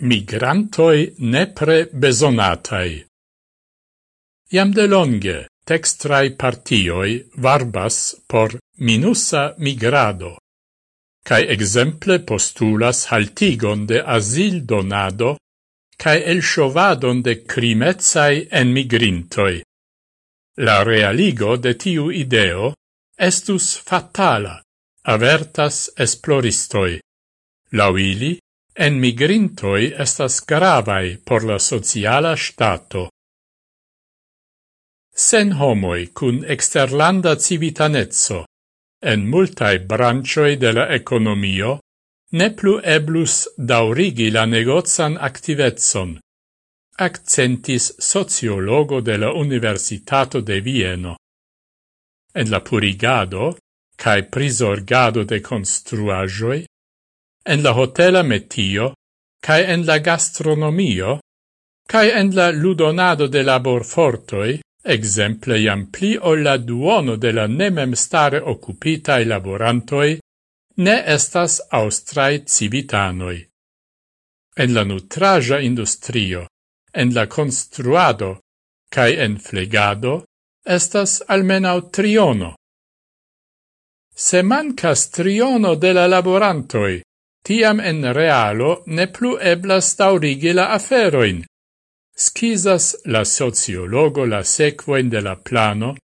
Migrantoi nepre besonatai. Iam de longe textrai partioi varbas por minusa migrado, cae exemple postulas haltigon de asil donado cae elsciovadon de crimezai en migrintoi. La realigo de tiu ideo estus fatala, avertas esploristoi. Lauili, en migrintoi estas gravai por la sociala stato. Sen homoi cun exterlanda civitanezzo, en multae branchoi de la economio, ne plu eblus daurigi la negozan activezzon, accentis sociologo de la Universitato de Vieno. En la purigado, cae prisorgado de construajoi, en la hotela metio, cae en la gastronomio, cae en la ludonado de laborfortoi, exemple iam pli o la duono de la nemem stare occupitae laborantoi, ne estas austrai civitanoi. En la nutraja industrio, en la construado, cae en flegado, estas almenau triono. Se mancas triono de la laborantoi, tiam en realo ne plu eblas taurigi la aferoin. Schisas la sociologo la sequoin de la plano,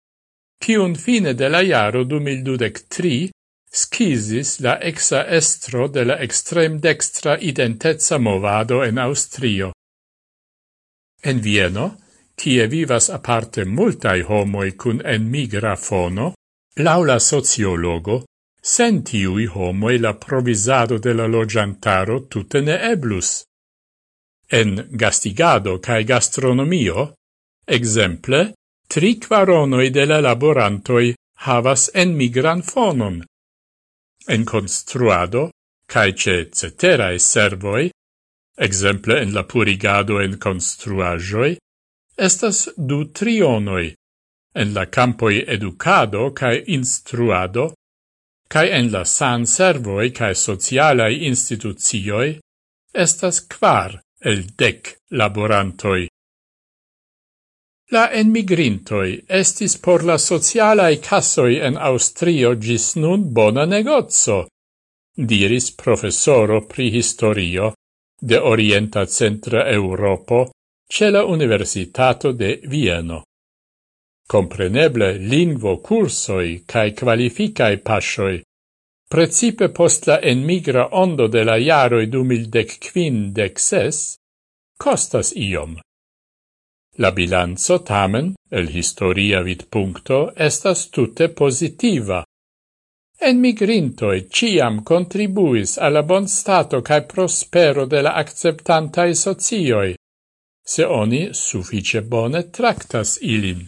cium fine de la jaro 2023 schisis la exa estro de la extrem dextra identezza movado en Austrio. En Vieno, cie vivas aparte multai homoi cun en migra fono, laula sociologo, Sen tiui homoi la provisado de la logiantaro tutte ne eblus. En gastigado cae gastronomio, exemple, tri quaronoi de la laborantoi havas en migran fonon. En construado, cae ce ceterae servoi, exemple en la purigado en construajoi, estas du trionoi, en la campoi educado cae instruado cae en la san servoi cae socialai institucioi estas quar el dec laborantoi. La enmigrintoi estis por la socialae casoi en Austrio gis nun bona negozzo, diris professoro pri historio de Orienta Centra Europo ce la Universitato de Vieno compreneble lingvo cursoi cae qualificae pasioi, precipe post la enmigra ondo de la jaroi du mildec quin dec ses, costas iom. La bilanzo tamen, el historia vid puncto, estas tutte positiva. Enmigrintoi ciam contribuis alla bon stato cae prospero de la acceptantae socioi, se oni suffice bone tractas ilin.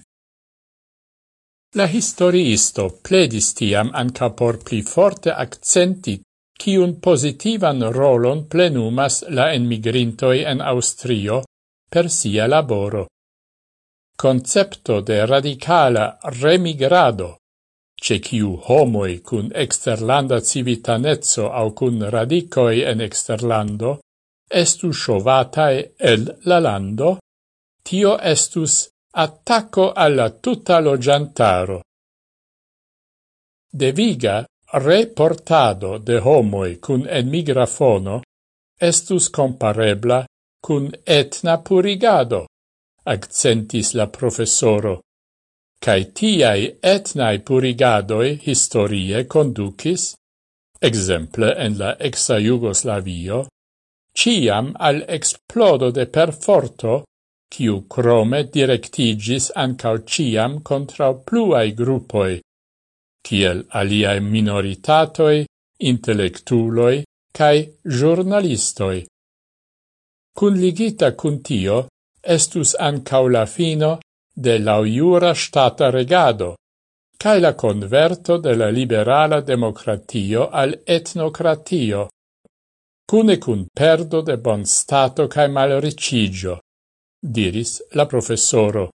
La historiisto pledis tiam anca por pli forte accenti kiun positivan rolon plenumas la enmigrintoi en Austrio per sia laboro. Concepto de radicala remigrado, ce kiu homoi cun exterlanda civitanezzo au cun radicoi en exterlando, estu shovatae el la lando, tio estus attacco alla tutta lo giantaro. Deviga reportado de homoi cun enmigrafono estus comparebla cun etna purigado, accentis la professoro, cae tiai etnai purigadoi historie conducis, exemple en la exa Jugoslavio, ciam al explodo de perforto kiu crome directigis ancao ciam contra pluai gruppoi, ciel aliae minoritatoi, intellectuloi, cae giornalistoi. Cun ligita cun tio, estus ancao la fino de lauiura stata regado, cae la converto de la liberala democratio al etnocratio, cune cun perdo de bon stato cae malricigio. Diris la professoro.